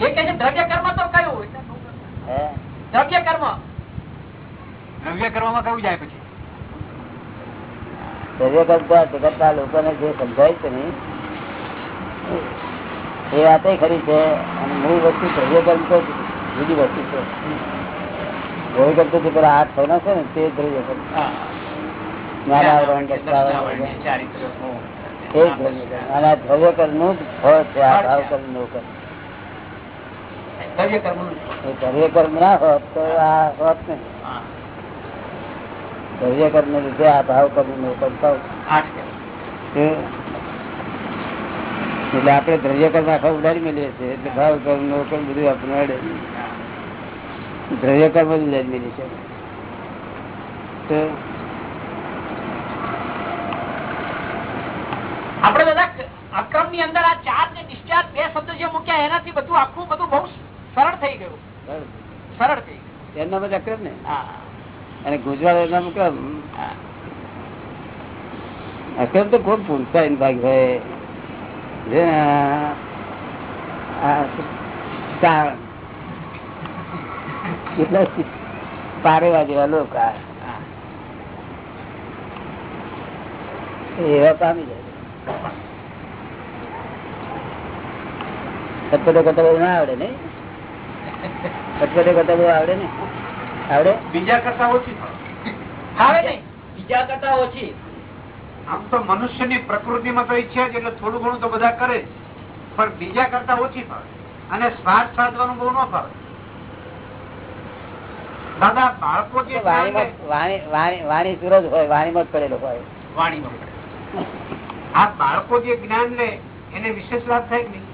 એ કે છે દ્રવ્ય કર્મ તો કયું દ્રવ્ય કર્મ. દ્રવ્ય કરવામાં કયું જાય પછી? દ્રવ્ય કરતા જગતના લોકોને જે સમજાય છે ને એ વાતે ખરી છે અને મૂળ વસ્તુ દ્રવ્ય કર્મ તો જુદી વસ્તુ છે. દ્રવ્ય કર્મ તો જે પેલા હાથ થવાનો છે ને તે દ્રવ્ય કર્મ. જ્ઞાનાવરણ, દશાવરણ, એ દ્રવ્ય કર્મ. અને દ્રવ્ય કર્મનું જ ફળ છે આ ભાવ કર્મનું કર્મ. કર્મ ના હોત તો આ હોત નહીં દ્રવ્ય કર્મ લીધે આ ભાવ કર્મ. એટલે આપડે દ્રવ્ય કર્મ આખા ઉડાડી મળીએ છીએ એટલે ભાવ કર્મ નો કર્મ બધું આપણે અડે દ્રવ્ય કર્મ જ ઉડાડી મેળવી છે તો આપણે અક્રમની અંદર આ ચાર્જ ને ડિસ્ચાર્જ બે શબ્દ જે મૂક્યા એનાથી બધું આખું બધું બહુ સરળ થઈ ગયું. સરળ. થઈ ગયું. એમના બધા અક્રમ ને? અને ગુજરાત એમના અક્રમ અક્રમ તો ખૂબ પૂછતા એમ ભાઈ કેટલા પારેવા જેવા લોકો. એવા પામી જાય કટપટો કરતા ના આવડે નઈ કટપટો કરતા બધું આવડે ને? આવડે? બીજા કરતા ઓછી આવે ફાવે બીજા કરતા ઓછી. આમ તો મનુષ્યની પ્રકૃતિમાં તો ઈચ્છા છે એટલે થોડું ઘણું તો બધા કરે પણ બીજા કરતા ઓછી ફાવે. અને સ્વાર્થ સાધવાનું બહુ ન ફાવે. દાદા બાળકો જે વાણી વાણી વાણી સુરજ હોય વાણીમાં જ પડેલો હોય. વાણીમાં આ બાળકો જે જ્ઞાન લે એને વિશેષ લાભ થાય કે નહીં?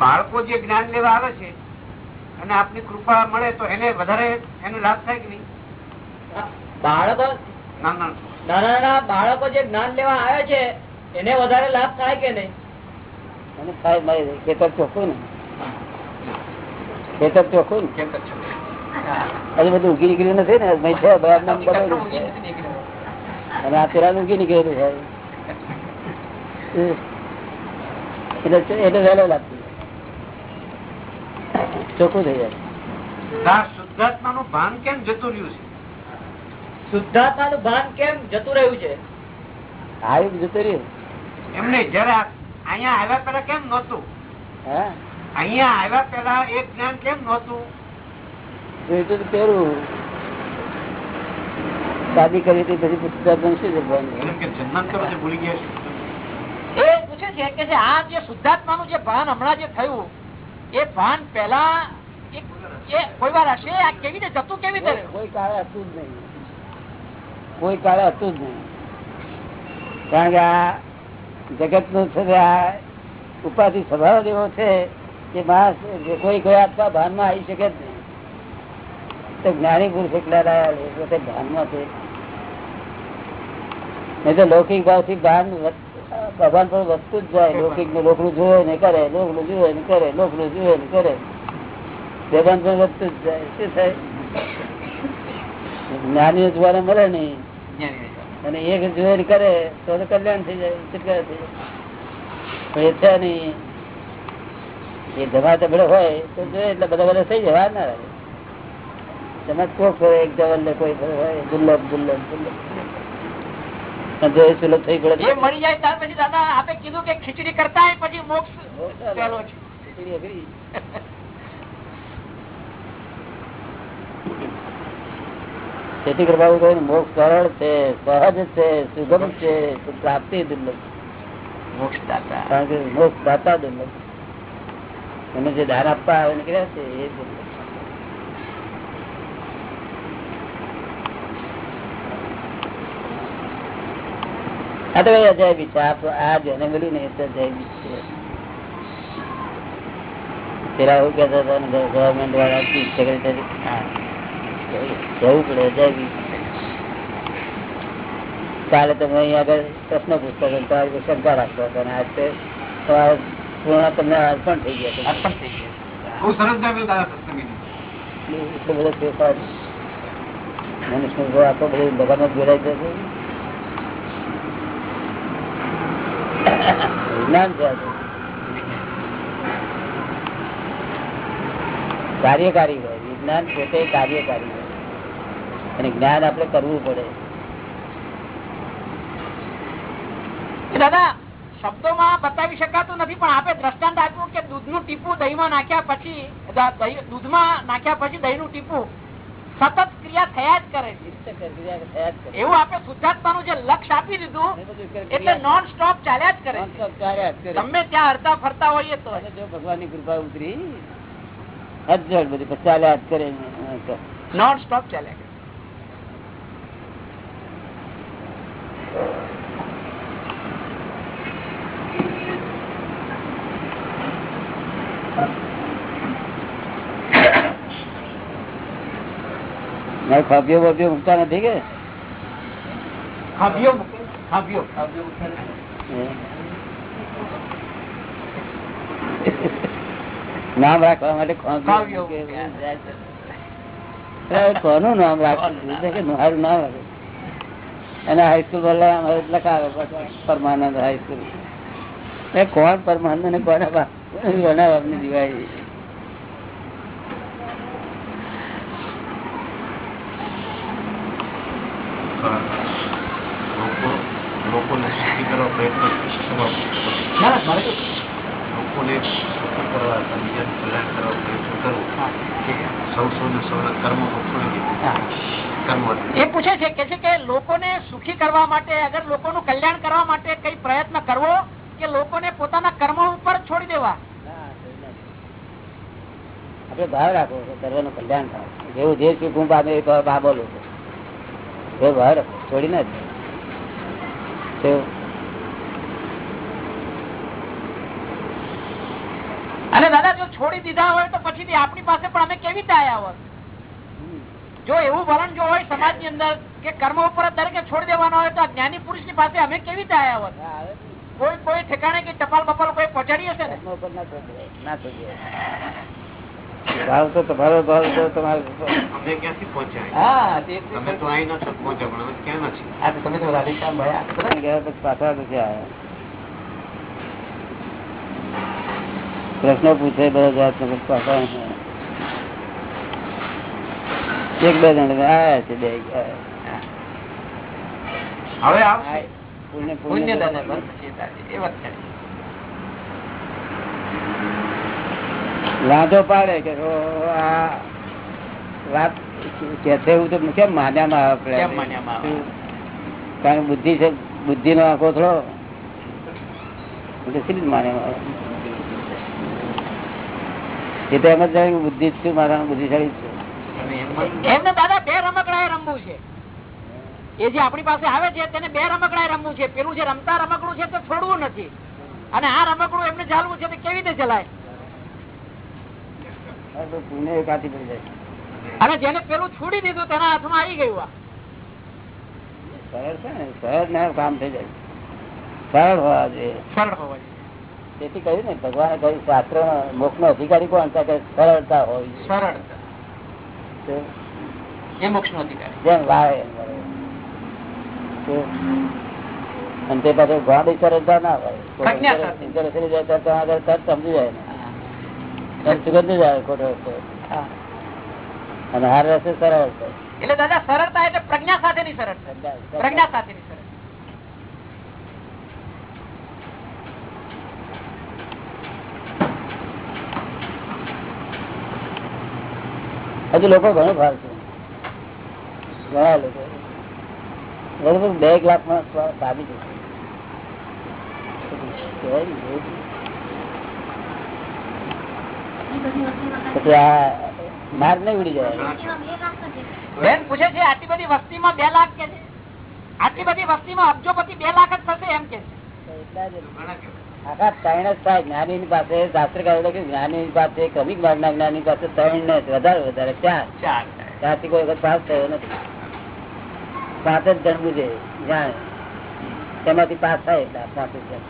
બાળકો જે જ્ઞાન લેવા આવે છે અને આપની કૃપા મળે તો એને વધારે એનો લાભ થાય કે નહીં? બાળકો? ના ના. નાના નાના બાળકો જે જ્ઞાન લેવા આવે છે એને વધારે લાભ થાય કે નહીં? થાય ખેતર ચોખ્ખું ને. ખેતર ચોખ્ખું ને. હજુ બધું ઉગી નીકળ્યું નથી ને. મેં છે બરાબર નામ અને આ પેલા ઉગી નીકળેલું છે. એટલે એટલે વહેલો લાગતું ચોખ્ખું થઈ જાય. આ શુદ્ધાત્માનું ભાન કેમ જતું રહ્યું છે? શુદ્ધાત્મા નું ભાન કેમ જતું રહ્યું છે? આવ્યું જતું રહ્યું. એમને જયારે આ- આવ્યા પેલા કેમ નહોતું? હા. આવ્યા પેલા એક જ્ઞાન કેમ નહોતું? જોઈતું પેલું શાદી કરી હતી પછી પુસ્તક શું ભૂલી ગયા એ પૂછે છે કે આ જે શુદ્ધાત્મા નું જે ભાન હમણાં જે થયું એ ભાન પેલા કોઈ વાર હશે? આ કેવી રીતે? જતું કેવી રીતે કોઈ કાળે હતું જ નહીં. કોઈ કાળે હતું જ નહીં. કારણ કે આ જગતનું છે આ ઉપાધિ સ્વભાવ એવો છે કે માણસ કોઈ કોઈ આત્મા ભાનમાં આવી શકે જ નહીં. તો જ્ઞાની પુરુષ એકલા છે, પોતે ભાનમાં છે. નહીં તો લૌકિક ભાવથી ભાન ભગવાન પણ વધતું જ જાય લોકિકનું લોકડું જોવે ને કરે લોકડું જુએ ને કરે લોકડું જુએ ને કરે. ભગવાન પણ વધતું જ જાય. શું થાય? જ્ઞાનીઓ જોવાને મળે નહીં. અને એક જોઈ ને કરે, તો કલ્યાણ થઈ જાય, છુટકારા થઈ જાય. એ છે નહીં. એ જમા તબડો હોય, તો જોઈએ એટલે બધા બધા થઈ જાય ના રહે તમે કોક એક જવાન કોઈ હોય, દુર્લભ દુર્લભ દુર્લભ. અને જો સુલભ થઈ પડે એ મળી જાય ત્યાર પછી દાદા આપે કીધું કે ખીચડી કરતા હોય પછી મોક્ષ છે. કહ્યું સરળ છે સહજ છે સુગમ છે પ્રાપ્તિ દુર્લભ. મોક્ષ દાતા કારણ કે મોક્ષ દાતા દુર્લભ. એને જે દાન આપવા આવે નીકળ્યા છે એ દુર્લભ. આ તો અજાયબી છે. આ આ જેને મળ્યું ને એ તો અજાયબી છે. પેલા એવું કહેતા હતા ગવર્મેન્ટ વાળા ચીફ સેક્રેટરી. જવું પડે અજાયબી. કાલે તમે અહીંયા આગળ પ્રશ્ન પૂછતા હતા તમારી શંકા રાખતા હતા અને આજે તમારા પૂર્ણ તમને અર્પણ થઈ ગયા અર્પણ થઈ ગયા બહુ સરસ સત્સંગી એટલો બધો ફેરફાર. મનુષ્ય જો આખો બધું બધામાં જોડાઈ જશે. કાર્યકારી હોય. વિજ્ઞાન પોતે કાર્યકારી હોય. અને જ્ઞાન આપણે કરવું પડે. દાદા, શબ્દોમાં બતાવી શકાતું નથી, પણ આપે દ્રષ્ટાંત આપ્યું કે દૂધનું ટીપું દહીંમાં નાખ્યા પછી દહીં- દૂધમાં નાખ્યા પછી દહીંનું ટીપું સતત ક્રિયા થયા જ કરે છે. એવું આપણે શુદ્ધાત્માનું જે લક્ષ આપી દીધું એટલે નોન સ્ટોપ ચાલ્યા જ કરે તમે ત્યાં હરતા ફરતા હોઈએ તો ભગવાન જો ભગવાનની કૃપા ઉતરી બધી ચાલ્યા જ કરે નોન સ્ટોપ ચાલ્યા કરે મારે ખોફીઓ બોફીઓ મૂકતા નથી કે? ખાભ્યો મૂકે, ખાભ્યો નામ રાખવા માટે કોનું નામ રાખવું? મારું નામ અને હાઈસ્કૂલ વાળા લખાવે પરમાનંદ હાઈસ્કૂલ એ કોણ પરમાનંદ ને કોના બાપ? કોના બાપની દિવાળી લોકો- લોકોને સુખી કરવા પ્રયત્ન કરવા ના, ના, મારે તો- લોકોને સુખી કરવા બીજાનું કલ્યાણ કરવા પ્રયત્ન કરવો સૌ સૌને સૌના કર્મ છોડી દીધું હા. કર્મ એ પૂછે છે કે છે કે લોકોને સુખી કરવા માટે અગર લોકોનું કલ્યાણ કરવા માટે કઈ પ્રયત્ન કરવો કે લોકોને પોતાના કર્મ ઉપર છોડી દેવા? આપડે ભાવ રાખો સર્વનું કલ્યાણ થાય. જેવું જે સુખું પામે એ ભાવ બોલો એ ભાવ રાખો છોડીને જ. અને દાદા જો છોડી દીધા હોય તો પછી આપણી પાસે પણ અમે કેવી રીતે આવ્યા હોત? જો એવું વલણ જો હોય સમાજની અંદર કે કર્મ ઉપર દરેકે છોડી દેવાનો હોય તો આ જ્ઞાની પુરુષની પાસે અમે કેવી રીતે આવ્યા હોત. કોઈ કોઈ ઠેકાણે કે ટપાલ બપાલ કોઈ પહોંચાડી હશે ને ના છોડી દેવાય, ના છોડી દેવાય. ભાવ તો તમારો ભાવ તો તમારો અમે ક્યાંથી પહોંચ્યા હા તમે તો અહીં નથી પહોંચ્યા પણ અમે ક્યાં નથી આ તો તમે તો ગયા પછી પાછા નથી આવ્યા પ્રશ્નો પૂછે બધા જાત પાછા. એક બે જણ આવ્યા છે બે હવે આવશે પુણ્ય પુણ્ય દાદા એ વાત છે. વાંધો પાડે કે આ વાત કે એવું તો કેમ માન્યામાં આવે? કારણ કે બુદ્ધિ છે બુદ્ધિ નો આંખો થોડો એટલે માન્યામાં આવે? એ તો એમ જ બુદ્ધિ જ છું મારા બુદ્ધિશાળી છું. એમને દાદા બે રમકડા રમવું છે. એ જે આપણી પાસે આવે છે તેને બે રમકડા રમવું છે. પેલું જે રમતા રમકડું છે તે છોડવું નથી. અને આ રમકડું એમને ચાલવું છે તે કેવી રીતે ચલાય? આ તો પુણ્ય એ કાચી પડી જાય. અને જેને પેલું છોડી દીધું તેના હાથમાં આવી ગયું સરળ છે ને સરળ ને કામ થઈ જાય. સરળ હોવા જોઈએ. સરળ હોવા જોઈએ. તેથી કહ્યું ને ભગવાને કહ્યું શાસ્ત્ર મોક્ષ નો અધિકારી કોણ સરળતા હોય સરળ તો પાછું ગાડી સરળતા ના હોય. જાય સમજી જાય સુગંધ જ આવે ખોટો. અને હાર રસ્તે સરળ એટલે દાદા સરળતા એટલે પ્રજ્ઞા સાથેની સરળતા પ્રજ્ઞા. સાથેની સરળતા હજુ લોકો ઘણો ભાવ છે. ઘણા લોકો. લગભગ બે એક લાખ માણસ સાબિત. પછી નહીં ઉડી જાય બેન પૂછે છે આટલી બધી વસ્તીમાં બે લાખ કે છે? આટલી બધી વસ્તીમાં અબજોપતિ બે લાખ જ થશે એમ કે છે. આખા ત્રણ જ થાય. જ્ઞાની ની પાસે શાસ્ત્રકારો કે જ્ઞાની પાસે ક્રમિક માર્ગના જ્ઞાની પાસે ત્રણ ને વધારે વધારે ચાર. ચાર. ત્યાંથી કોઈ વખત પાસ થયો નથી. પાંચ જ જણવું છે જાણે. તેમાંથી પાસ થાય એટલે પાંચ જ જણ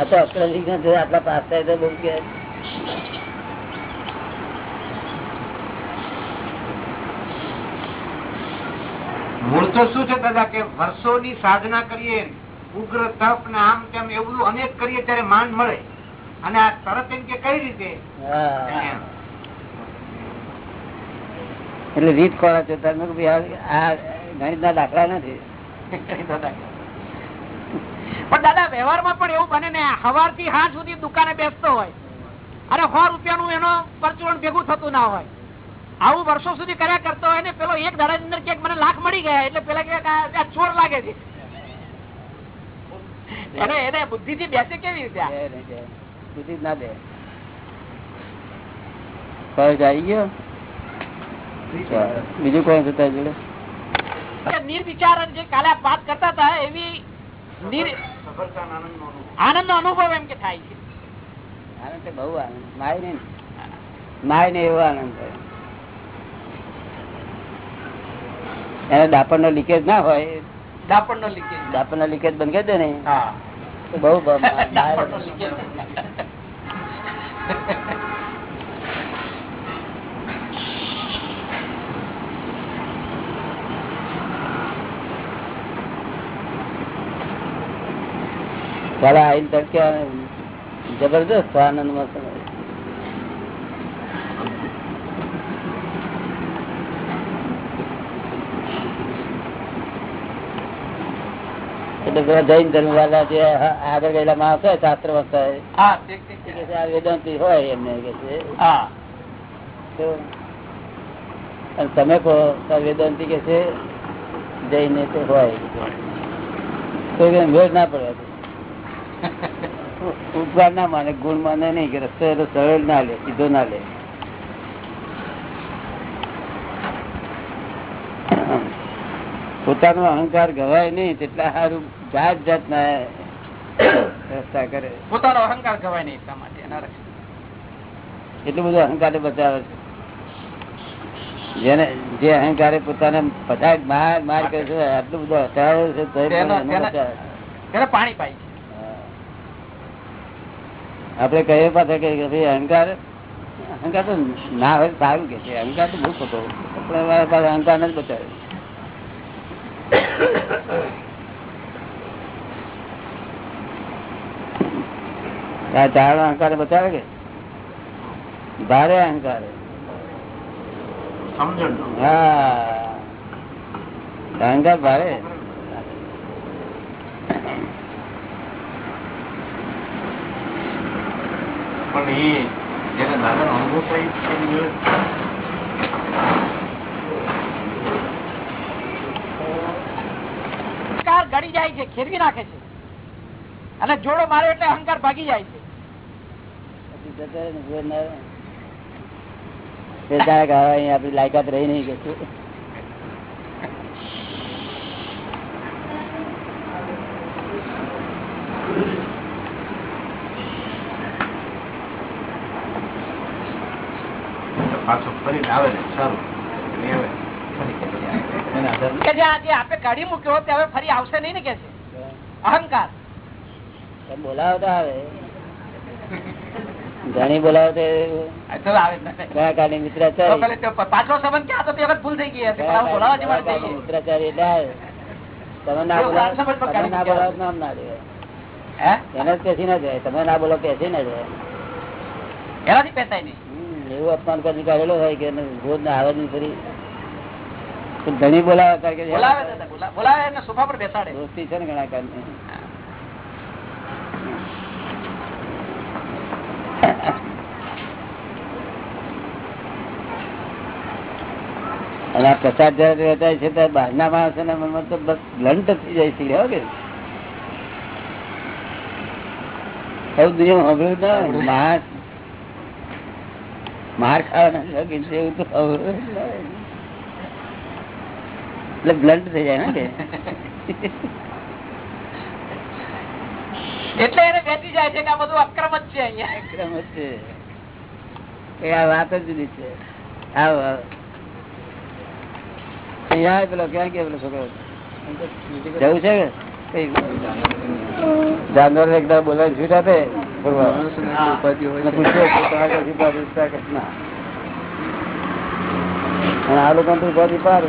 આ તો અક્રમિક જો આટલા પાસ થાય તો બહુ કે. મૂળ તો શું છે દાદા કે વર્ષોની સાધના કરીએ ઉગ્ર તપ ને આમ તેમ એવું બધું અનેક કરીએ ત્યારે માન મળે. અને આ તરત એમ કે કઈ રીતે? એટલે રીત ખોળા છો? તમે આ ગણિતના દાખલા નથી. પણ દાદા વ્યવહારમાં પણ એવું બને ને સવારથી હાથ સુધી દુકાને બેસતો હોય. અને સો રૂપિયાનું એનો પરચુરણ ભેગું થતું ના હોય. આવું વર્ષો સુધી કર્યા કરતો હોય ને પેલો એક દાડા અંદર ક્યાંક મને લાખ મળી ગયા એટલે પેલા કે આ આ ચોર લાગે છે. એને એને બુદ્ધિ થી બેસે કેવી રીતે આ? બે નહીં બે. બુદ્ધિ ના દે ફરજ આવી ગયો? બીજું કોણ છે જોડે? નિર્વિચાર જે કાલે આપ વાત કરતા હતા એવી. આનંદ નો અનુભવ. એમ કે થાય છે. આનંદ બહુ આનંદ. માય ને. માય ને એવો આનંદ થાય. એને દાપણ નો લીકેજ ના હોય દાપણ નો લીકેજ. દાપણ નો લીકેજ બંધ કરી દે ને. બહુ જબરદસ્ત આનંદમાં એટલે જૈન ધર્મ વાળા જે આગળ ગયેલા માણસ હોય શાસ્ત્ર આ વેદાંતિ હોય એમને કે છે. તમે કહો વેદાંતિ કે છે જઈને તે હોય. તો કે ના પડે ઉપકાર ના માને ગુણ માને નહીં કે રસ્તો સરળ ના લે સીધો ના લે. પોતાનો અહંકાર ગવાય નહીં તેટલા સારું જાત જાતના રસ્તા કરે. પોતાનો અહંકાર ગવાય નહીં એટલા માટે એના એટલું બધું અહંકાર બચાવે છે. જેને જે અહંકારે પોતાને પછાડ માર માર કરે છે આટલું બધું હટાવે છે પણ પાય. આપણે કહીએ પાછા કે ભાઈ અહંકાર અહંકાર તો ના હોય સારું કે છે અહંકાર તો બહુ ખોટો અહંકાર જ બચાવ્યો ચાર અહંકાર બચાવે કે? ભારે અહંકાર. હા. અહંકાર ભારે. પણ એ જેને દાદાનો અનુભવ થાય છે એની જોડે અહંકાર ગળી જાય છે, ખેરવી નાખે છે. અને જોડો મારે એટલે અહંકાર ભાગી જાય છે. આપણી લાયકાત રહી નહીં કે પાછો ફરીને આવે ને, સારું અને આવે. એને આધાર કે જે આજે આપે કાઢી મૂક્યો તે હવે ફરી આવશે નહીં ને કે છે? અહંકાર. બોલાવો તો આવે. ઘણી બોલાવો તો આવે જ નહીં. ઘણા કાઢી તો મિત્રાચારી પેલે સંબંધ ક્યાં હતો? તે વખત ભૂલ થઈ ગઈ હશે બોલાવા જેવા મિત્રાચારી એટલે આવે. તમે ના બોલાવો તમે ના બોલાવો નામ ના લેવાય. એને જ પેસી ના જાય તમે ના બોલો પેસી ના જાય એનાથી પેસાય નહીં. એવું અપમાન કરી કાઢેલો હોય કે ભોજ ના આવે નહીં ફરી. ઘણી બોલાવે બોલાવે સોફા પર બેસાડે દોસ્તી છે ને ઘણા કાળની. અને આ પ્રસાદ જયારે વેચાય છે ત્યારે બહારના માણસોના મનમાં તો બસ બ્લન્ટ થઈ જાય છે હો કે એવું દુનિયા સાંભળ્યું ના માર માર ખાવાના એવું તો સાંભળ્યું ના. એટલે બ્લન્ટ થઈ જાય ને એટલે એને બેસી જાય છે કે આ બધું અક્રમ જ છે અહીંયા. અક્રમ જ છે. એ આ વાત જ જુદી છે. આવો આવો. અહીંયા પેલો ક્યાં ગયા પેલો છોકરો? જવું છે કે? કઈ જાનવર એકદમ બોલાવી છૂટ આપે? આ લોકો પાર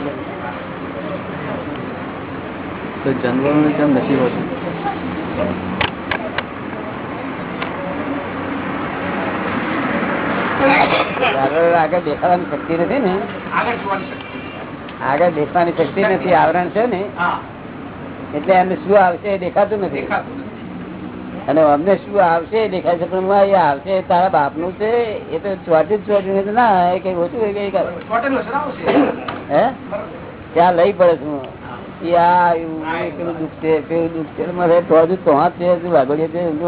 છે. જાનવરોને કેમ નથી હોતું આગળ દેખાવાની શક્તિ નથી ને? આગળ દેખવાની શક્તિ નથી આવરણ છે ને? એટલે એમને શું આવશે એ દેખાતું નથી? અને અમને શું આવશે એ દેખાય છે પણ એ આવશે તારા બાપનું છે એ તો ચોટી ચોટી નથી ના એ કઈ ઓછું હોય કઈ? આવશે. હે. ત્યાં લઈ પડે છું પેલું દુઃખ છે પેલું દુઃખ છે મારે તો હજુ તો હાથ છે હજુ વાગડીએ છે હજુ.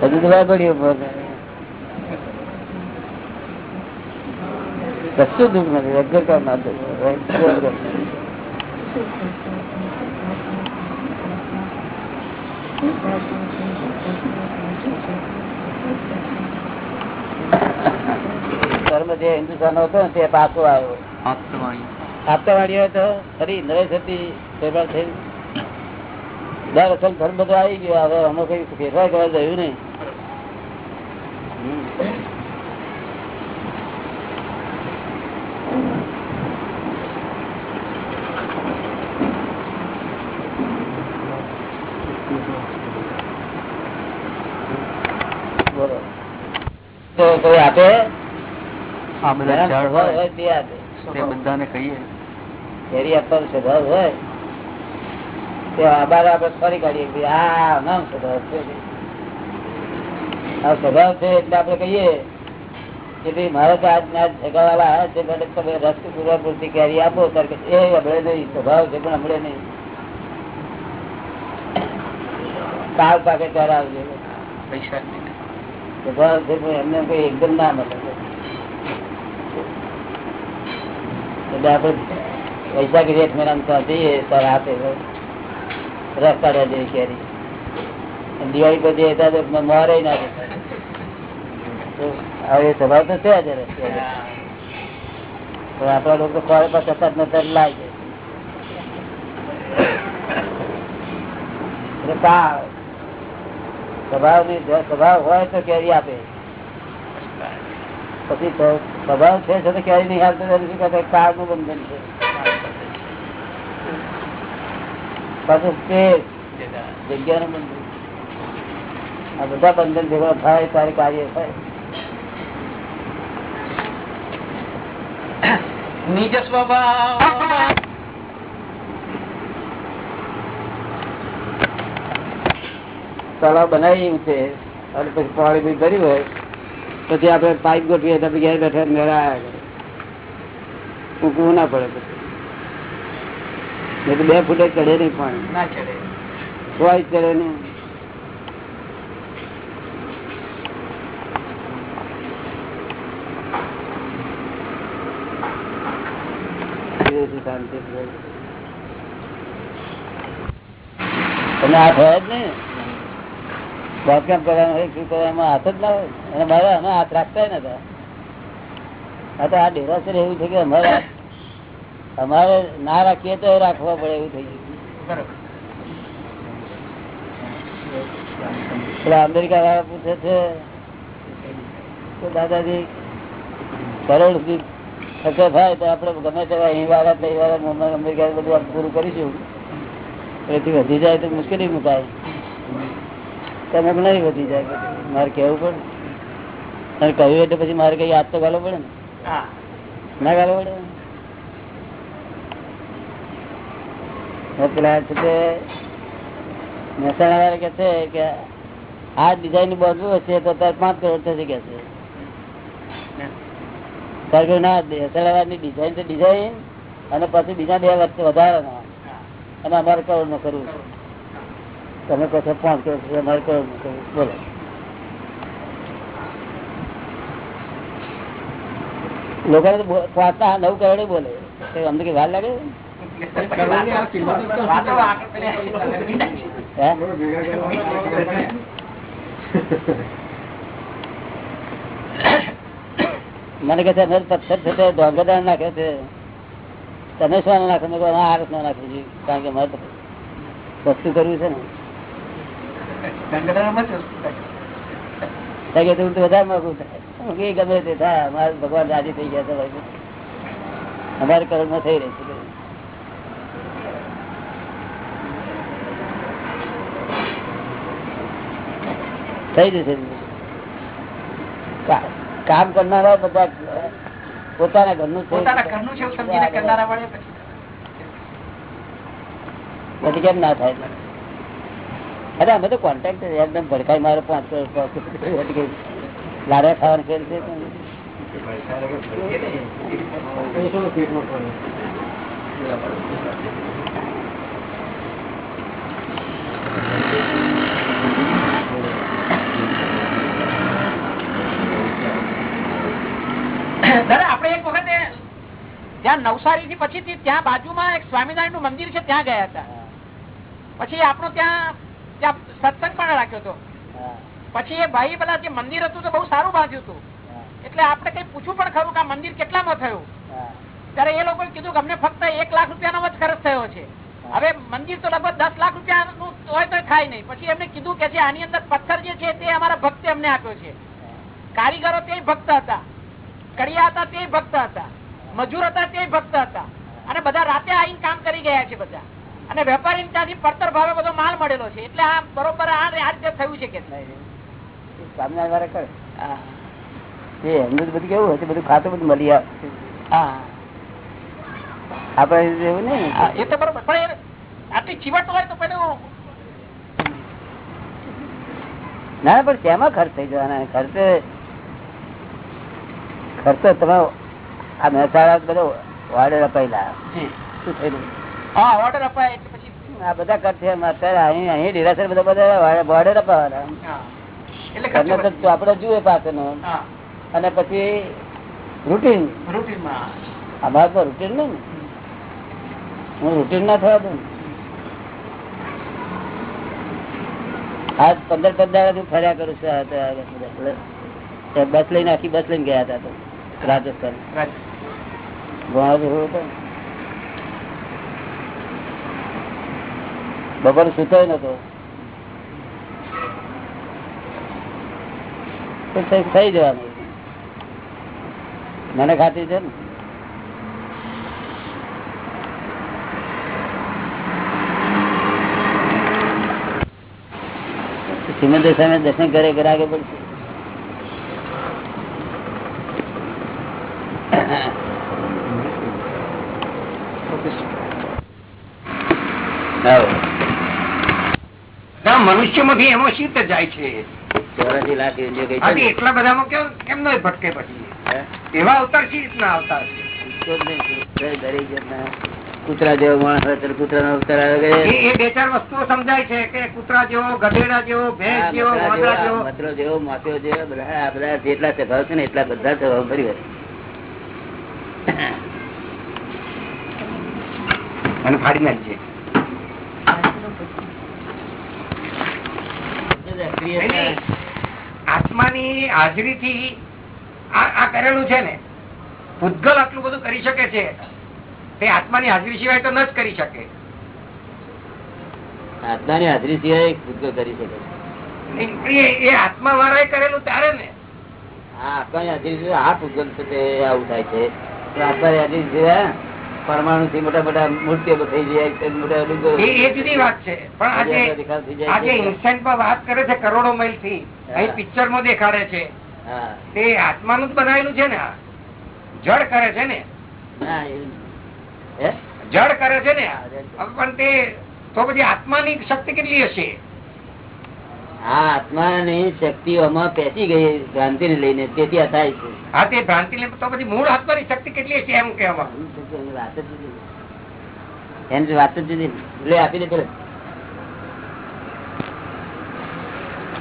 હજુ તો વાગડીએ પર કશું દુઃખ નથી વગર કામ ના દુઃખ. ધર્મ જે હિન્દુસ્તાન હતો ને તે પાછો આવ્યો. આપતાવાડી આપતા તો ફરી નરેશ હતી ફેરફાર થઈ દર અસલ ધર્મ બધો આવી ગયો. હવે અમે કઈ ફેરફાર કરવા જયું નહીં હમ. બોલો તો કોઈ આપે આ બધા ઝાડ હોય હોય તે બધાને કહીએ. કેરી આપવાનો સ્વભાવ હોય તે આભાર આપણે ફરી કાઢીએ આ નામ સ્વભાવ છે આ સ્વભાવ છે એટલે આપણે કહીએ કે ભાઈ મારે તો આજ ના જગાવાલા આવ્યા છે એટલે તમે રસ પૂરવા પૂરતી કેરી આપો કારણ કે એ હમણે નહીં સ્વભાવ છે પણ હમણે નહીં. કાલ પાકે ત્યારે આવજો. પૈસા સ્વભાવ છે પણ એમને કોઈ એકદમ ના મળે. એટલે આપણે પૈસા રેટ મેળામાં ત્યાં જઈએ ત્યારે આપે રસ જેવી કેરી. દિવાળી પર જઈએ તો ના હવે સ્વભાવ તો છે જ આપણા લોકો ખોરે પર સતત નતર લાગે. સ્વભાવની સ્વભાવ હોય તો કેરી આપે. પછી સ્વભાવ છે છતાં કેરી નહીં હાલતો શું નું બંધન છે. પાછું સ્પેસ જગ્યાનું બંધન. આ બધા બંધન ભેગા થાય તારે કાર્ય થાય. નિજ સ્વભાવ. તળાવ બનાવી છે અને પછી પાણી બી ભર્યું હોય. પછી આપણે પાઇપ ગોઠવીએ તો ઘેર બેઠા મેળા ના પડે પછી. બે ફૂટે ચડે નહીં પાણી. ના ચડે. કોઈ ચડે નહીં. તમને આ થયા જ નહીં? કે અમારે ના રાખીએ તો રાખવા પડે એવું થઈ ગયું. અમેરિકા વાળા પૂછે છે દાદાજી, કરોડ સુધી ખર્ચો થાય તો આપણે ગમે તેવા અહીં વાળા વાળા અમેરિકા બધું પૂરું કરીશું. એથી વધી જાય તો મુશ્કેલી મુકાય. તમે નહીં વધી જાય મારે કેવું પડે. અને કહ્યું એટલે પછી મારે કઈ યાદ તો ગાલો પડે ને. ના ગાલો પડે? પેલા છે તે મહેસાણા વાળા કે છે કે આ ડિઝાઇન બાજુ હશે તો તાર પાંચ કરોડ થશે કે છે. ના મહેસાણા વાળાની ડિઝાઇન તો ડિઝાઇન અને પછી બીજા બે વર્ષ વધારાના. અને અમારે કરોડનું કરવું છે તમે કહો છો પાંચ કરોડ છે, અમારે કરોડનું કરવું છે. બોલો. લોકોને તો બો- પાંચ ના નવ કરોડ બોલે. તો અમને કઈ વાર લાગે? વાતો આગળ પેલી- હે? મને કે છે અમે પથ્થર છે તે ઢોંગરદાર નાખે છે. તમે શું નાખો? મેં કહ્યું, અમારે આરસ ના નાખવું જોઈએ કારણ કે મારે તો વસ્તુ કરવું છે ને. તો વધારે મોંઘું થાય ગમે તે થાય અમારે ભગવાન રાજી થઈ ગયા હતા અમારે અમારે કરોડમાં થઈ રહી છે થઈ જશે કામ કરનારા બધા પોતાના ઘરનું પોતાના પછી કેમ ના થાય? અરે અમે તો કોન્ટેક્ટ એકદમ ભડકાઈ મારો પાંચ લારા ખાવાનું ખેલ છે દાદા આપણે એક વખતે ત્યાં નવસારી થી પછી ત્યાં બાજુમાં એક સ્વામિનારાયણનું મંદિર છે ત્યાં ગયા હતા. પછી આપણો ત્યાં ત્યાં સત્સંગ પણ રાખ્યો હતો. પછી એ ભાઈ પેલા જે મંદિર હતું તો બહુ સારું બાંધ્યું હતું. એટલે આપણે કઈ પૂછવું પણ ખરું કે મંદિર કેટલામાં થયું? ત્યારે એ લોકો કીધું કે અમને ફક્ત એક લાખ રૂપિયાનો જ ખર્ચ થયો છે. હવે મંદિર તો લગભગ દસ લાખ રૂપિયાનું હોય તો થાય નહીં. પછી એમને કીધું કે છે આની અંદર પથ્થર જે છે તે અમારા ભક્તે અમને આપ્યો છે. કારીગરો તે ભક્ત હતા. કડિયા હતા તે ભક્ત હતા. મજૂર હતા તે ભક્ત હતા. અને બધા રાતે આવીને કામ કરી ગયા છે બધા. અને વેપારી ત્યાંથી પડતર ભાવે બધો માલ મળેલો છે. એટલે આ બરોબર આ આ રીતે થયું છે કે નહીં. વાળા કરે. એ એમનું બધું કેવું બધું ખાતું બધું મળી આપડે એવું નહીં. એ તો બરોબર. પણ આટલી ચીવટ હોય તો પેલું ના પણ શેમાં ખર્ચ થઈ જવાના? ખર્ચે ખર્ચો તમે આ મહેસાણા બધો વાડે અપાયેલા શું થયેલું? હા ઓર્ડર અપાય એટલે પછી આ બધા ખર્ચ અત્યારે અહીં અહીં ઢીલાસર બધા બધા વાડે અપાવાના એટલે ઘરનો ખર્ચો તો આપડે જુએ પાછળનો અને પછી રૂટીન રૂટીનમાં અમારે તો રૂટીન નહીં ને. હું રૂટીન ના થવા દઉં. આજ પંદર પંદર હું ફર્યા કરું છું બસ લઈને આખી બસ લઈને ગયા હતા રાજસ્થાન. રાજસ્થાન ભણવા જેવું હતું ને. બપોર સુતો નતો તો. થઈ જવાનું. મને ખાતી છે ને. સિમંદર સામે દર્શન કરે કરે આગળ પડશે મનુષ્યમાંથી એમાં શી જાય છે. ને? એટલા બધામાં કેમ કેમ નો ભટકે પછી? એવા અવતાર શી રીતના અવતાર કૂતરા જેવો માણસ હોય ત્યારે કૂતરાનો અવતાર આવે એ એ બે ચાર વસ્તુઓ સમજાય છે કે કૂતરા જેવો ગધેડા જેવો ભેંસ જેવો મતરો જેવો માથ્યો જેવો બધા બધા જેટલા સ્વભાવ છે ને એટલા બધા સ્વભાવ ફરી. અને ફાડી નાખજે એની આત્માની હાજરીથી આ આ કરેલું છે ને ભૂતગલ આટલું બધું કરી શકે છે તે આત્માની હાજરી સિવાય તો ન જ કરી શકે. આત્માની હાજરી સિવાય ભૂતગલ કરી શકે છે. એ- આત્મા વાળા કરેલું ત્યારે ને. હા આત્માની હાજરી સિવાય આ ભૂતગલ છે આવું થાય છે. આત્માની હાજરી સિવાય પરમાણુ થી મોટા મોટા મૂર્તિઓ થઈ જાય મોટા એ એ જુદી વાત છે. પણ આજે દેખાવ થઈ જાય આજે ઇન્સ્ટન્ટમાં વાત કરે છે કરોડો માઇલથી અહીં પિક્ચરમાં દેખાડે છે. તે તે આત્માનું જ બનાવેલું છે ને જડ કરે છે ને? ના, જડ કરે છે ને પણ તે તો પછી આત્માની શક્તિ કેટલી હશે? આ આત્માની શક્તિઓ આમાં પેસી ગઈ ભ્રાંતિ ને લઈને તેથી અથાય થાય છે. હા તે ભ્રાંતિ ને તો પછી મૂળ આત્માની શક્તિ કેટલી છે એમ એની વાત જ જુદી. એની વાત જ જુદી. લે આપી દે પેલે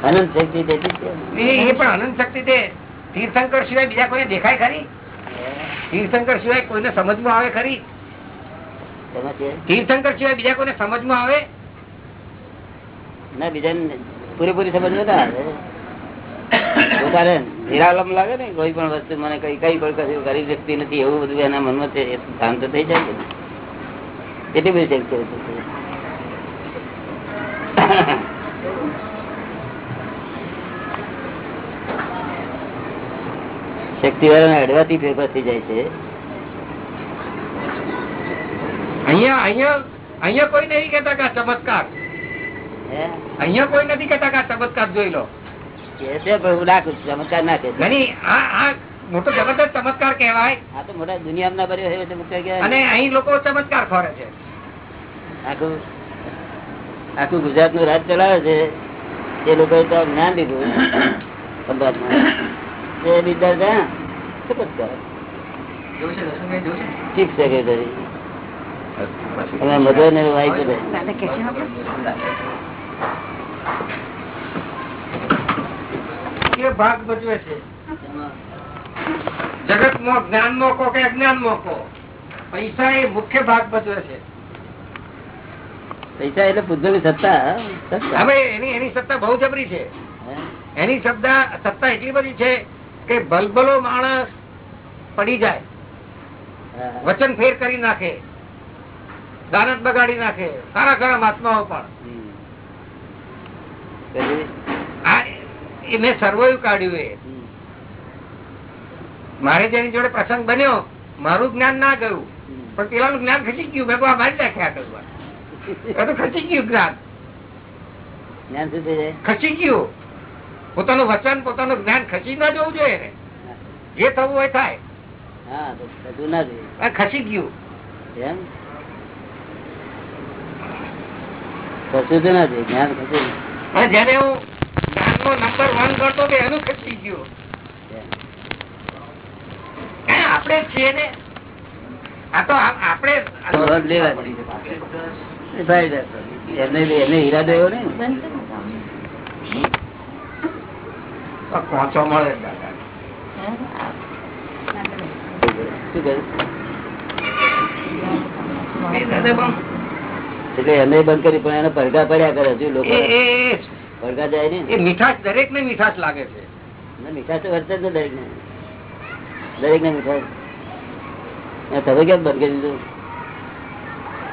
અનંત શક્તિ તેથી એ પણ અનંત શક્તિ તે તીર્થંકર સિવાય બીજા કોઈને દેખાય ખરી? તીર્થંકર સિવાય કોઈને સમજમાં આવે ખરી? તીર્થંકર સિવાય બીજા કોઈને સમજમાં આવે? ના બીજા પૂરેપૂરી સમજ નતા પોતાને નિરાલમ લાગે ને, કોઈ પણ વસ્તુ મને કઈ કઈ પણ કશું કરી શકતી નથી, એવું બધું એના મનમાં છે, એ શાંત થઈ જાય છે. કેટલી બધી શક્તિ શક્તિ વાળા અડવાથી ફેરફાર થઈ જાય છે. અહીંયા અહીંયા અહીંયા કોઈ નહીં કેતા કે ચમત્કાર? અહીંયા કોઈ નથી કેતા કે ચમત્કાર જોઈ લો. કે છે છું ચમત્કાર છે મોટો જબરદસ્ત ચમત્કાર કહેવાય. આ તો મોટા દુનિયામાં ભર્યો કહેવાય. અને અહીં લોકો ચમત્કાર ખોરે છે. આખું આખું ગુજરાતનું રાજ ચલાવે છે. એ લોકો તો જ્ઞાન લીધું પંજાબમાં એ બીજા ત્યાં ચમત્કાર. ને વાઈફ ભાગ ભજવે છે. જગત નો જ્ઞાન નો કો કે અજ્ઞાન નો કો પૈસા એ મુખ્ય ભાગ ભજવે છે. પૈસા એટલે બુદ્ધની સત્તા. હવે એની એની સત્તા બહુ જબરી છે. એની સત્તા સત્તા એટલી બધી છે કે ભલભલો માણસ પડી જાય. વચન ફેર કરી નાખે. દાનત બગાડી નાખે. સારા ખરા મહાત્માઓ પણ. મેં સર્વયું કાઢ્યું એ. મારે જેની જોડે પ્રસંગ બન્યો મારું જ્ઞાન ના ગયું. પણ પેલાનું જ્ઞાન ખસી ગયું મેં મારી નાખ્યા કરવા તો ખસી ગયું જ્ઞાન. ખસી ગયું. પોતાનું વચન પોતાનું જ્ઞાન ખસી ના જવું જોઈએ ને. જે થવું હોય થાય. ખસી ગયું. એમ? કશું તો નથી જ્ઞાન નહીં. અને જેને હું જ્ઞાન નો નંબર વન કરતો એનું ખસી ગયું. આપણે છીએ ને આ તો આપણે. એમને એમને ઈરાદો એવો નહીં પહોંચો મળે શું કહ્યું? એટલે એને બંધ કરી પણ એને પડઘા પડ્યા કરે હજુ લોકો પડઘા જાય ને. મીઠાશ દરેક ને મીઠાશ લાગે છે. ના, મીઠાશ વર્તે જ દરેક ને દરેક ને મીઠાશ. તમે કેમ બંધ કરી દીધું?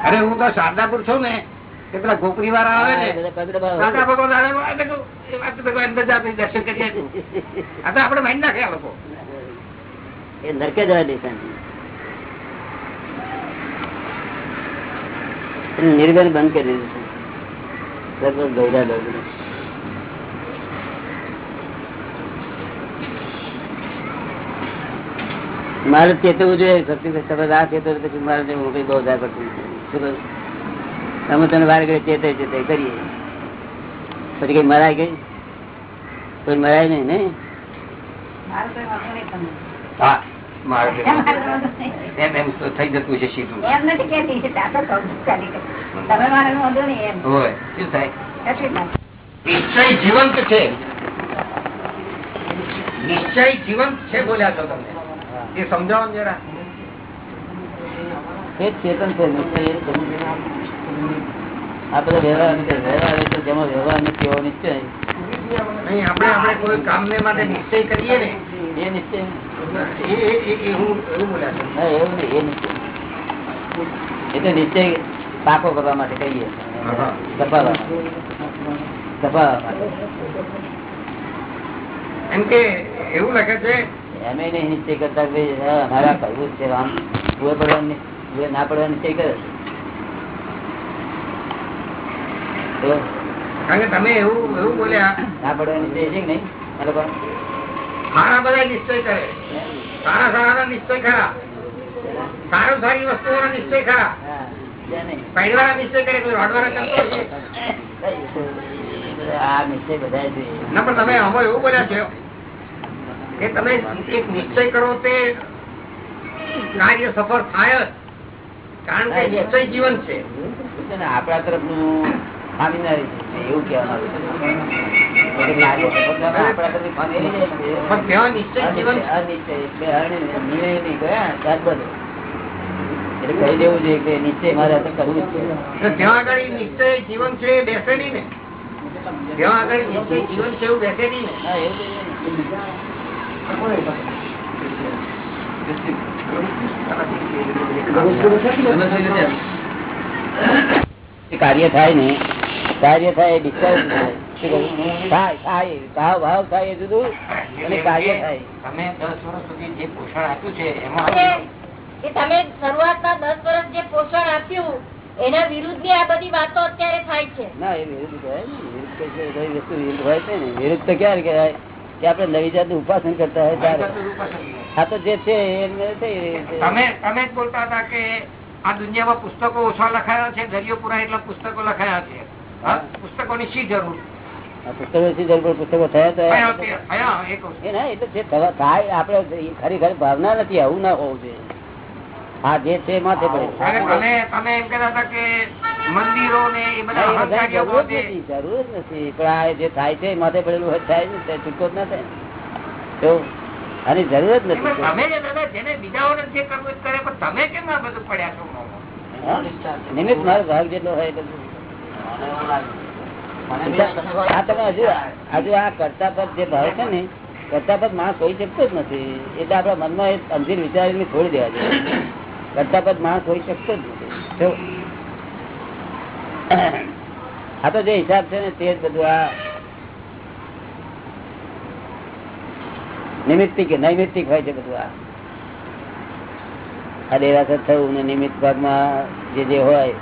અરે હું તો શારદાપુર છું ને કે પેલા વાળા આવે ને બધા ભગવાન દર્શન કરીએ. આ તો આપણે માની નાખે આ લોકો. એ નરકે જવા દેશે નિર્ગન બંધ કરી દીધું ગૌરા દર્શન મારે ચેતવું જોઈએ શક્તિ તમે આ ચેતો પછી મારે કઈ બહુ થાય પડતું. શું? અમે તને વાર કરી ચેતે ચેતે કરીએ. પછી કઈ મરાય ગઈ કોઈ મરાય નહીં ને? હા. મારે એમ એમ તો થઈ જતું છે સીધું. એમ નથી કેતી આ તો કહું છું ખાલી કે તમે મારે વાંધો નહીં એમ. હોય શું થાય? કશું જ નથી. નિશ્ચય જીવંત છે. નિશ્ચય જીવંત છે બોલ્યા છો તમે. એ સમજાવો જરા. એ ચેતન છે નિશ્ચય એ જ છે. આ બધા વ્યવહાર વ્યવહાર એટલે જેમાં વ્યવહાર ને કેવો નિશ્ચય. નહીં આપણે આપણે કોઈ કામને માટે નિશ્ચય કરીએ ને. એ નિશ્ચય એટલે નિશ્ચય પાકો કરવા માટે કહીએ. દબાવવા દબાવવા એમ કે એવું લાગે છે? એમ નહીં નિશ્ચય કરતા કે મારે કરવું જ છે આમ ભૂએ પડવાનું નિ- ના પડવાનો નિશ્ચય કરે કારણ કે તમે એવું એવું બોલ્યા. ના પડવાની નિશ્ચય છે કે નહીં? સારા બધા નિશ્ચય કરે સારા સારા નિશ્ચય ખરા સારું સારી વસ્તુઓના નિશ્ચય ખરા. પહેલા નિશ્ચય કરે કોઈ રોડવાળા કરતો એવું બોલ્યા છો કે તમે નિશ્ચય કરો તે કાર્ય સફળ થાય જ કારણ કે નિશ્ચય જીવન છે આપણા તરફનું સ્વામિનારાયણ એવું કહેવામાં આવે છે એટલે કાર્ય સફળ થવામાં આપણા તરફની ખામી રહી જાય ને. પણ ત્યાં નિશ્ચય જીવન છે. અનિશ્ચય એટલે અનિર્ણય, નિર્ણય નહીં ગયા ત્યાર બધું એટલે કહી દેવું જોઈએ કે નિશ્ચય મારે આ તો કરવું જ છે તો ત્યાં આગળ ઈ નિશ્ચય જીવન છે એ બેસે નહીં ને ત્યાં આગળ નિશ્ચય જીવન છે એવું બેસે કાર્ય થાય ને કાર્ય થાય એ discharge થાય. એના વિરુદ્ધની આ બધી વાતો અત્યારે થાય છે. ના એ વિરુદ્ધ વિરુદ્ધ કઈ છે? કઈ વસ્તુ વિરુદ્ધ હોય છે ને. વિરુદ્ધ તો ક્યારે કહેવાય? કે આપડે નવી જાતનું ઉપાસન કરતા હોય ત્યારે. આ તો જે છે તમે તમે જ બોલતા હતા કે આ દુનિયામાં પુસ્તકો ઓછા લખાયા છે દરિયો પુરા એટલા પુસ્તકો લખાયા છે. પુસ્તકો પુસ્તકોની શી જરૂર? ખરેખર ભાવના નથી આવું ના હોવું જોઈએ. આ જે છે માથે પડે અને બધા બધા જરૂર નથી પણ આ જે થાય છે માથે પડેલું થાય ને થાય છૂટકો જ ના થાય. તો આની જરૂર જ નથી. બધું છો? નિમિત્ત મારો ભાગ જેટલો હોય તમે હજુ આ કરતા પદ જે ભાવ છે ને, કરતા પદ માણસ હોઈ શકતો જ નથી. એટલે આપણા મનમાં એ અંધીર વિચારીને છોડી દેવા જોઈએ કરતા પદ માણસ હોઈ શકતો જ નથી. આ તો જે હિસાબ છે ને તે જ બધું આ નિમિત્તિક નૈમિત્તિક હોય છે બધું આ. આ દેરાસર થયું ને નિમિત્ત ભાગમાં જે જે હોય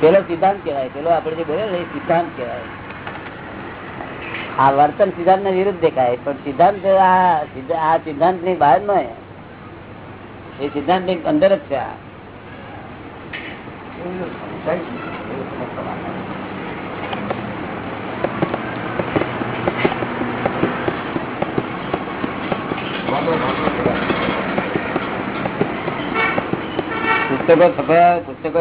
પેલો સિદ્ધાંત કહેવાય, પેલો આપડે જે બોલે ને એ સિદ્ધાંત કહેવાય. આ વર્તન સિદ્ધાંત વિરુદ્ધ દેખાય, પણ સિદ્ધાંત આ સિદ્ધાંતની બહાર નો એ સિદ્ધાંતની અંદર જ છે આ. પુસ્તકો છપાયા પુસ્તકો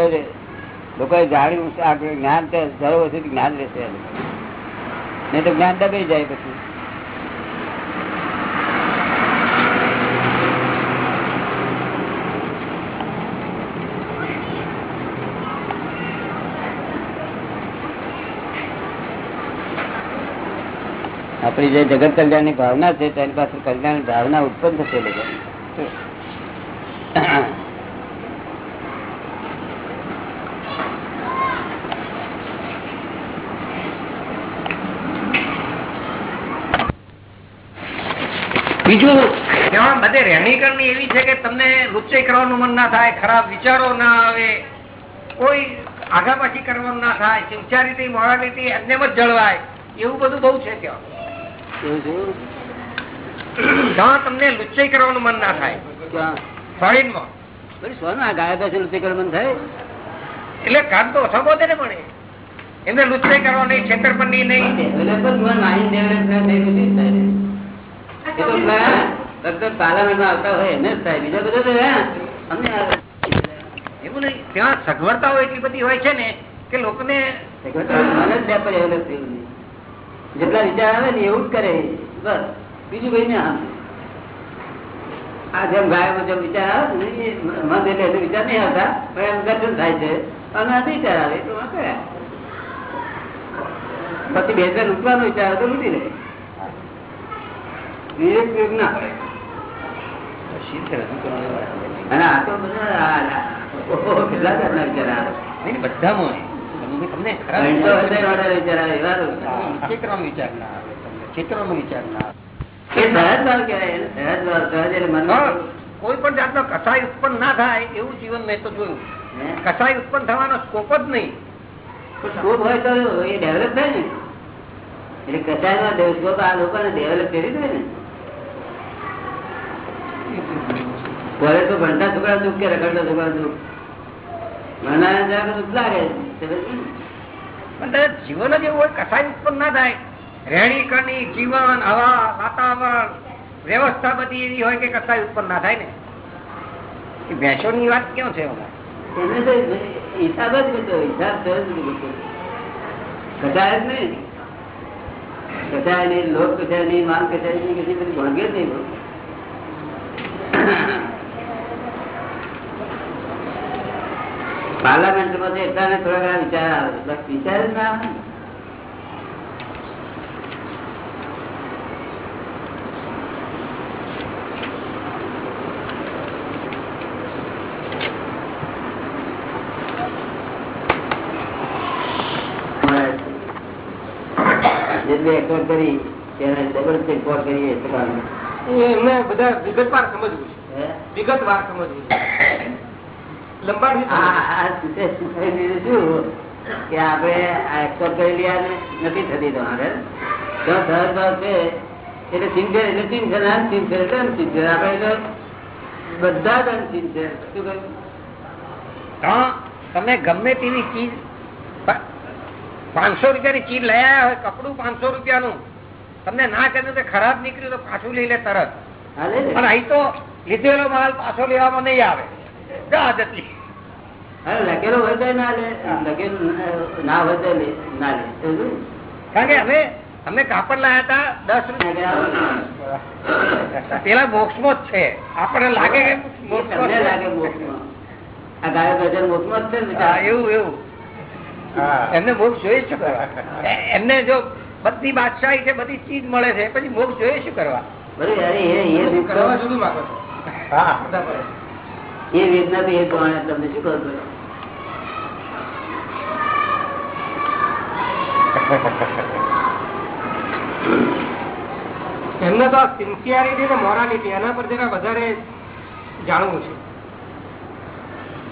લોકોએ જાણ્યું છે આ જ્ઞાન જરૂર વર્ષથી જ્ઞાન રહેશે. નહીં તો જ્ઞાન દબાઈ જાય પછી. આપણી જે જગત કલ્યાણની ભાવના છે, તેની પાસે કલ્યાણ ભાવના ઉત્પન્ન થશે. લોકો બીજું? એમાં બધે રહેણીકરણી એવી છે કે તમને લુચ્ચાઈ કરવાનું મન ના થાય ખરાબ વિચારો ના આવે કોઈ આગા પાછી કરવાનું ના થાય સિન્સિયરિટી મોરાલિટી એમનેમ જ જળવાય એવું બધું બહુ છે ત્યાં. ત્યાં તમને લુચ્ચાઈ કરવાનું મન ના થાય. મન એટલે કામ તો ઓછા બોધે ને પણ એમને લુચ્ચાઈ કરવાની છેતરપંડી નહીં. Develop એ તો ફક્ત પાર્લામેન્ટમાં આવતા હોય એને જ થાય. બીજા બધા તો અમને એવું નહીં. ત્યાં સગવડતાઓ એટલી બધી હોય છે ને કે લોકોને. જેટલા વિચાર આવે ને એવું જ કરે. બસ. બીજું કઈ ના આ જેમ ગાયમાં જેમ વિચાર આવે મન એટલે વિચાર નહીં આવતા પણ એમ દર્શન થાય છે. અને આ વિચાર આવે તો કર્યા પછી બે ત્રણ ઉઠવાનો વિચાર તો લૂટી લે. વિવેક વિવેક ના હોય. કોઈ પણ જાતનો કસાય ઉત્પન્ન ના થાય એવું જીવન મેં તો જોયું? કસાય ઉત્પન્ન થવાનો સ્કોપ જ નહીં. સ્કોપ હોય તો એ ડેવલપ થાય ને. એટલે કચાયમાં ડે- સ્કોપ આ લોકોને ડેવલપ કરી દે ને. કોલેજ તો ભણતા છોકરા દુઃખ કે રખડતા છોકરા દુઃખ? ભણનારા જરાક દુઃખ લાગે પણ જીવન જ એવું હોય કસાય ઉત્પન્ન ના થાય. રહેણી કરણી જીવન હવા વાતાવરણ વ્યવસ્થા બધી એવી હોય કે કસાય ઉત્પન્ન ના થાય ને. ભેંસો ની વાત ક્યાં છે? એને તો હિસાબ જ બધો હિસાબ બધો. કચાય જ નહીં. કસાય નહીં લોક કસાય નહીં માન કસાય નહીં કશી બધી ભણગે જ નહીં. પાર્લામેન્ટમાં એટલા ને થોડા ઘણા વિચાર વિચાર જ ના કરી ત્યારે ડબલ ચેક કરીએ તો કામ. એમને બધા વિગતવાર સમજવું છે. વિગતવાર સમજવું? કે આપણે નથી થતી તમારે. તો સહજ ભાવ છે એટલે સિન્સિયર એટલે સિન્સિયર અનસિન્સિયર એટલે અનસિન્સિયર આપણે એટલે બધા જ અનસિન્સિયર શું કહ્યું? તમે ગમે તેવી ચીજ પાંચસો રૂપિયાની ચીજ લઈ આવ્યા હોય કપડું પાંચસો રૂપિયાનું. તમને ના કહ્યું કે ખરાબ નીકળ્યું તો પાછું લઈ લે તરત. પણ અહીં તો લીધેલો માલ પાછો લેવામાં નહીં આવે. લખેલો હોય તો ના લે ના હોય તો ના લે. કારણ કે અમે અમે કાપડ લાયા હતા દસ રૂપિયા. પેલા મોક્ષમાં જ છે. આપણને લાગે કે. લાગે આ ગાયો જ છે એવું એવું. એમને મોક્ષ જોઈ શું એમને જો બધી બાદશાહી છે બધી ચીજ મળે છે પછી મોક્ષ જોઈએ શું કરવા? એ- વેદના તો એ પ્રમાણે તમને શું ખબર એમને તો સિન્સિયરિટી ને મોરાલિટી એના પર જરા વધારે જાણવું છે.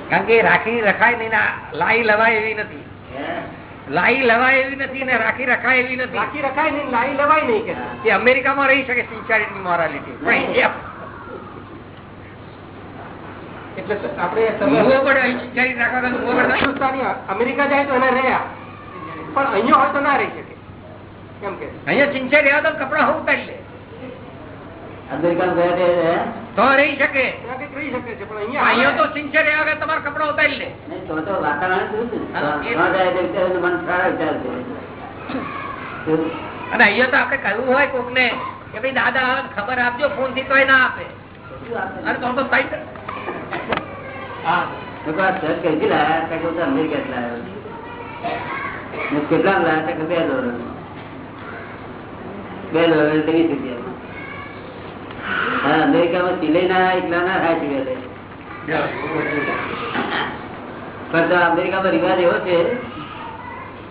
કારણ કે રાખી રખાય નહીં લાઈ લવાય એવી નથી. લાઈ લવાય એવી નથી ને રાખી રખાય એવી નથી. રાખી રખાય નહીં લાઈ લવાય નહીં કે એ અમેરિકામાં રહી શકે સિન્સિયરિટી મોરાલિટી. એટલે આપણે પડે. હિન્દુસ્તાની અમેરિકા જાય તો એને રહ્યા. પણ અહીંયા હોય તો ના રહી શકે. કેમ કે? અહીંયા સિન્સિયર રહ્યા તો કપડા હોવું કાઢી લે. અમેરિકા ગયા તે, હે? તો રહી શકે રહી શકે છે પણ અહીંયા અહીંયા તો સિન્સિયર રહ્યા વગર તમારા કપડા ઉતારી લે નહીં, તો તો વાતાવરણ શું છે? હા, એ- ત્યાં જાય તો વિચારોને મન સારા વિચાર છે. અને અહીંયા તો આપણે કહ્યું હોય કોક ને કે ભાઈ દાદા આવે ખબર આપજો ફોનથી તોય ના આપે અને તો તો સાઈડ તો કહો, આ શર્ટ કઈથી લાયા? તો તો લાયો. ને કેટલા લાયા? કે બે ડોલર. બે ડોલર વીસ રૂપિયા. હા, અમેરિકામાં સિલાઈ ના એકલા ના થાય છે. પણ અમેરિકામાં રિવાજ એવો છે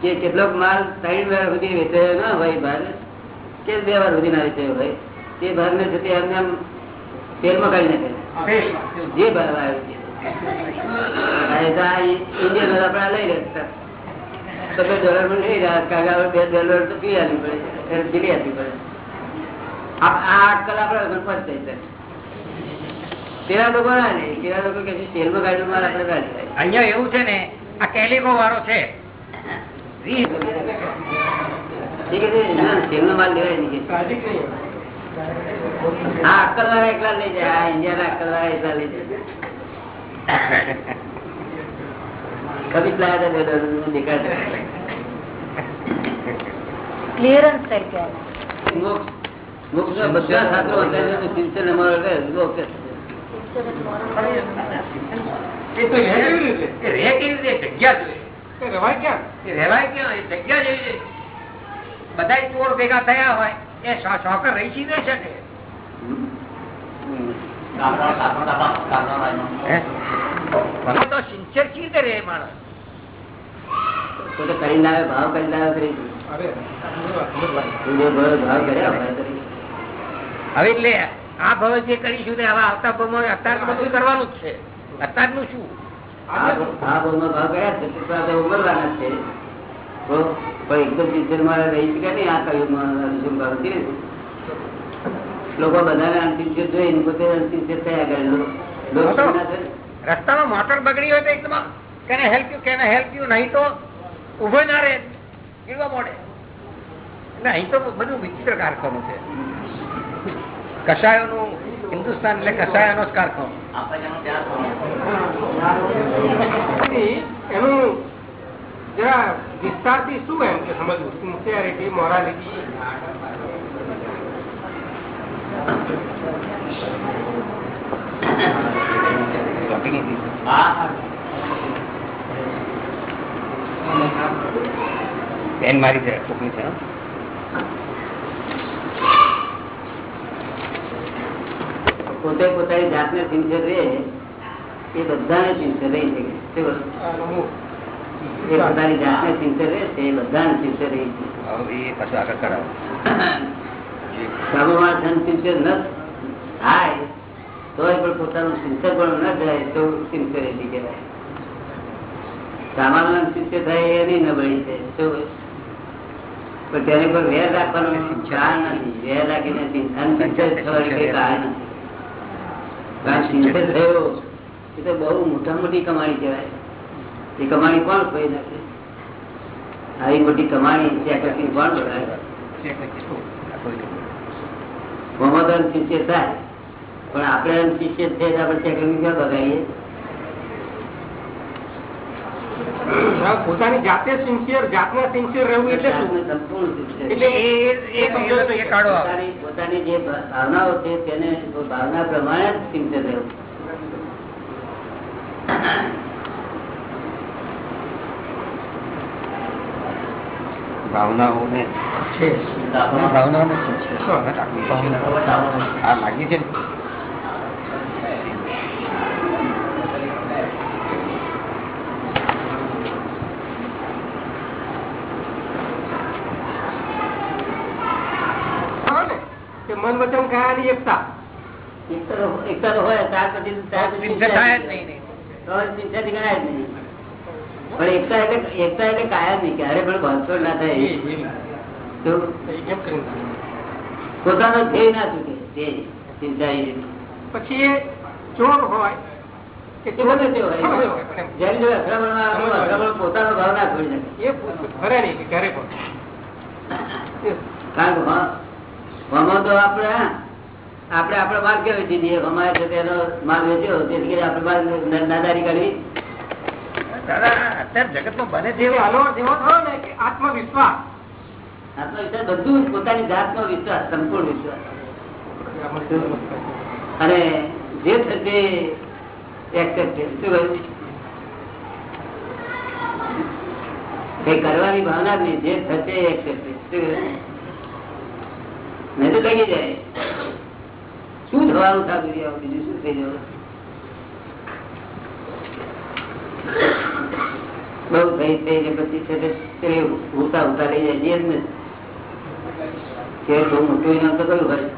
કે કેટલોક માલ ત્રણ વાર સુધી વેચાયો ના હોય બહાર કે બે વાર સુધી ના વેચાયો હોય તે ભાર ને જતી એમને આમ તેલમાં કાઢી નાખે જે ભાવ આવ્યો ઇન્ડિયન આપડા લઈ રહ્યા તો બે ડોલર પણ લઈ રહ્યા કાગળ બે ડોલર તો પી આપવી પડે પીલી આપવી પડે. એવું છે ને આ કેલિકો વાળો છે. ના, આ અક્કલ વાળા એકલા લઈ જાય. આ ઇન્ડિયાના અક્કલ વાળા એકલા લઈ જાય. કભી લાયા દેખાડે ક્લિયરન્સ તરીકે મોક્ષ બધા શાસ્ત્રો અત્યારે તો સિંચન અમારો રહે, મોક્ષ. એ તો રહે કેવી રીતે એ રહે કેવી રીતે જગ્યા જોઈએ તે રહેવાય ક્યાં એ રહેવાય ક્યાં એ જગ્યા જેવી છે બધા ચોર ભેગા થયા હોય એ શો- શોકર રહી છી નહીં શકે હે? ભલે તો સિન્સિયર કેવી રીતે રહે માણસ પોતે કરી લાવે ભાવ કરી લાવે કરી અરે પૂજો ભરો ભાવ કર્યા હોય કરી. હવે એટલે આ ભવ જે કરીશું તે હવે આવતા ભવમાં અત્યારે બધું કરવાનું જ છે. અત્યારનું શું? આ આ ભાવ કર્યા છે તે તો આપણે ઉમરવાના છે. તો એકદમ સિંચનમાં રહી શકે નહીં આ લોકો બધાને પોતે થયા. રસ્તામાં મોટર બગડી હોય તો એકદમ કેને હેલ્પ યુ કેને હેલ્પ યુ નહીં તો ઊભો ના રહે ગીરવા મોડે. એટલે અહીં તો બધું વિચિત્ર કારખાનું છે. કસાયોનું હિન્દુસ્તાન એટલે કસાયોનો જ કારખાનો. એનું જરા વિસ્તારથી શું એમ કે સમજવું? સિન્સિયરિટી મોરાલિટી બેન મારી છે છોકરી છે પોતે પોતાની જાતને સિન્સિયર રહે એ બધાને સિન્સિયર રહી શકે એ પોતાની જાતને સિન્સિયર રહે છે એ બધાને સિન્સિયર રહી છે. એ ન થાય તોય પણ પોતાનું સિંચર પણ ન જાય તો સિન્સિયરિટી કહેવાય. સામાન્ય થાય એની નબળી છે પણ તેની પર વેર રાખવાનું કારણ નથી. વેર રાખીને સિંધન શિષ્ય થવાનું કઈ કારણ નથી કારણ શિષ્ય થયો. એ તો બહુ મોટા મોટી કમાણી કહેવાય. એ કમાણી કોણ ખોઈ નાખે? આવી મોટી કમાણી કરતી કોણ બગાડે મોહમ્મદ શિષ્ય થાય. પણ આપણે શિષ્ય છે આપણે કરવી ક્યાં બગાડીએ પોતાની જાતે સિન્સિયર જાતના સિન્સિયર રહેવું એટલે શું? એટલે એ પોતાની જે ભાવનાઓ છે તેને ભાવના પ્રમાણે સિન્સિયર રહેવું. ભાવનાઓને છે. ભાવનાઓને આ લાગી છે ને ખરો ને? કે મન વચન એકતા? એકતા તો- હોય ત્યાર પછી ત્યાર પછી થાય જ નહીં. ને. ગણાય જ નહીં. પણ એકતા એટલે એકતા એટલે કાયમ નહીં ક્યારે પણ બાંધછોડ ના થાય. તો એમ કરીને પોતાનો ધ્યેય ના ચૂકે ધ્યેય સિંચાઈ પછી ચોર હોય પોતાનો ભાવ ના છોડી નાખે. કારણ કે તો આપણે હા, આપણે આપણે માલ કેવી વેચી અમારે છે તેનો માલ વેચ્યો તેથી કરી આપણે માલ ન- નાદારી કરવી. અત્યારે જગતમાં બને છે જે જેવો થયો ને કે આત્મવિશ્વાસ. આત્મવિશ્વાસ બધું જ પોતાની જાતનો વિશ્વાસ સંપૂર્ણ વિશ્વાસ. અને જે થશે શું કહ્યું? કરવાની ભાવના જ નહીં. જે થશે એક accept છે. શું કહ્યું? નહીં તો લગી જાય? શું થવાનું થતું બીજું શું થઈ જવાનું બહુ થઈ થઈ ને પછી છે તે ઉતા ઉતા લઈ જાય છે ને કે બહુ મોટું ઇનામ તો કયું ભાઈ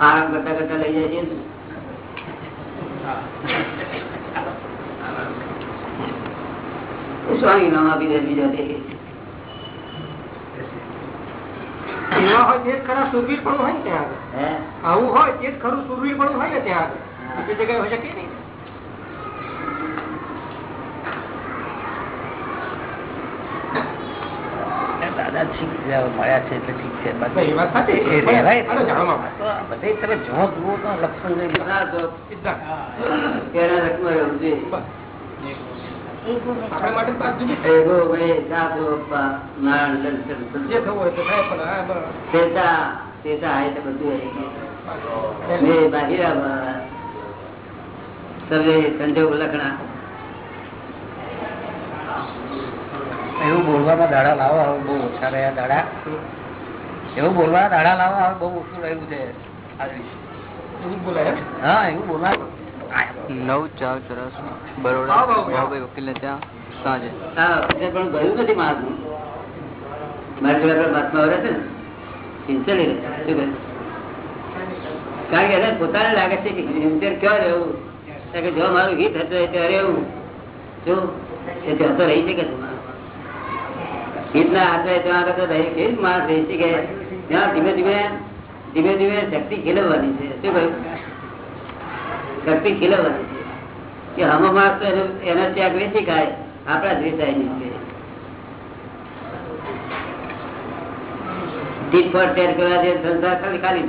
આરામ કરતા કરતા લઈ જાય છે ને શું ઇનામ આપી દે બીજા તે એવા હોય તે ખરા સુરવીર પણ હોય ત્યાં આગળ. આવું હોય તે ખરું સુરવીર પણ હોય ને ત્યાં આગળ. બીજી જગ્યાએ હોય શકે નહીં. દાદા ઠીક મળ્યા છે એટલે ઠીક છે. બધે તમે જો જુઓ તો લક્ષણ સંજોગ લખણા એવું બોલવામાં દાડા લાવો હવે બહુ ઓછા રહ્યા દાડા. એવું બોલવા દાડા લાવો હવે બહુ ઓછું રહ્યું છે. હા એવું બોલવા નવ ચાર ચોરાસી બરોડા વકીલ ને ત્યાં સાંજે. પણ ગયું નથી મહાત્મા. મારી જોડે મહાત્મા રહે છે સિન્સિયરલી શું કારણ કે એને પોતાને લાગે છે કે સિન્સિયર ક્યાં રહેવું? કારણ કે જો મારું હિત હતું એ ત્યારે એવું શું? એ ત્યાં રહી શકે છે મારું. હિત ના હાથે ત્યાં આગળ તો રહી કે માણસ રહી શકે. ત્યાં ધીમે ધીમે ધીમે ધીમે શક્તિ ખેલવવાની છે. શું કહ્યું? શક્તિ ખીલવવાની છે. કે હમ માણસ તો એનો- ત્યાગ વેચી ખાય. આપણા જ વેચાય નહીં જે સંસાર ખાલી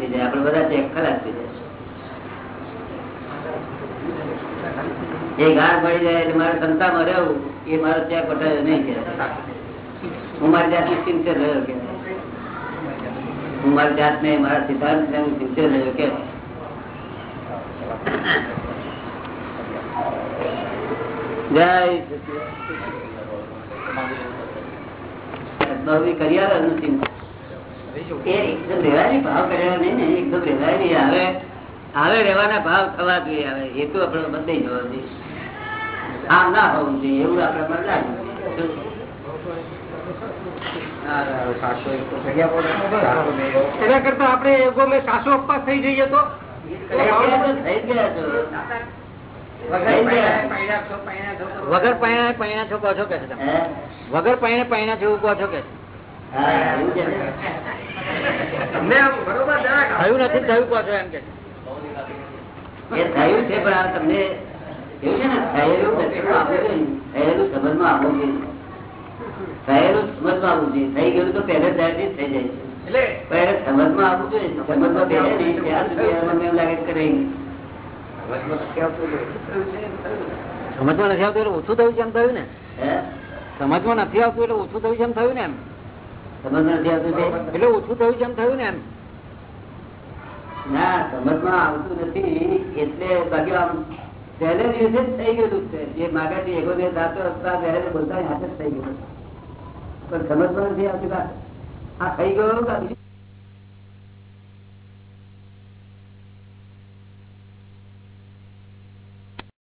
જાય. એટલે મારે સંતામાં રહેવું, એ મારો ચેક બટાવ્યો નહીં કહેવાય. હું મારી જાતને સિન્સિયર રહ્યો કહેવાય. હું મારી સિદ્ધાંત એકદમ રહેવાની ભાવ થવા જોઈએ આવે એ તો આપડે બદલાઈ જવા જોઈએ આમ ના હોવું જોઈએ એવું આપડે કરતા આપડે સાસો અપવાસ થઈ જઈએ તો? વગર પૈણા પૈણા છો, પૈણા છો તો- વગર પૈણા પૈણા છો કહો છો કે છે? તમે વગર પૈણે પૈણા છો કહો છો કે થયું નથી થયું કહો છો એમ કે એ થયું છે પણ આ તમને એવું છે ને થયેલું. થયેલું સંબંધમાં આપવું જોઈએ. થયેલું સંબંધમાં આવવું જોઈએ. થઈ ગયું તો પહેલે થઈ જાય છે. સમજમાં આવવું જોઈએ સમજમાં બેસે નહીં ત્યાં સુધી એમ લાગે કે રહી ગયું. વચમાં નથી આવતું એટલે થયું છે, થયું. સમજમાં નથી આવતું એટલે ઓછું થયું છે એમ થયું ને? સમજમાં નથી આવતું એટલે ઓછું થયું છે એમ થયું ને એમ? સમજમાં નથી આવતું એટલે ઓછું થયું છે એમ થયું ને એમ? ના સમજમાં આવતું નથી એટલે બાકી આમ પહેલે દિવસે જ થઈ ગયેલું છે. જે માગાથી એગો ને દાંતો હતા પહેલે બધા હાથે જ થઈ ગયું પણ સમજમાં નથી આવતી આ થઈ ગયો કે આ બીજું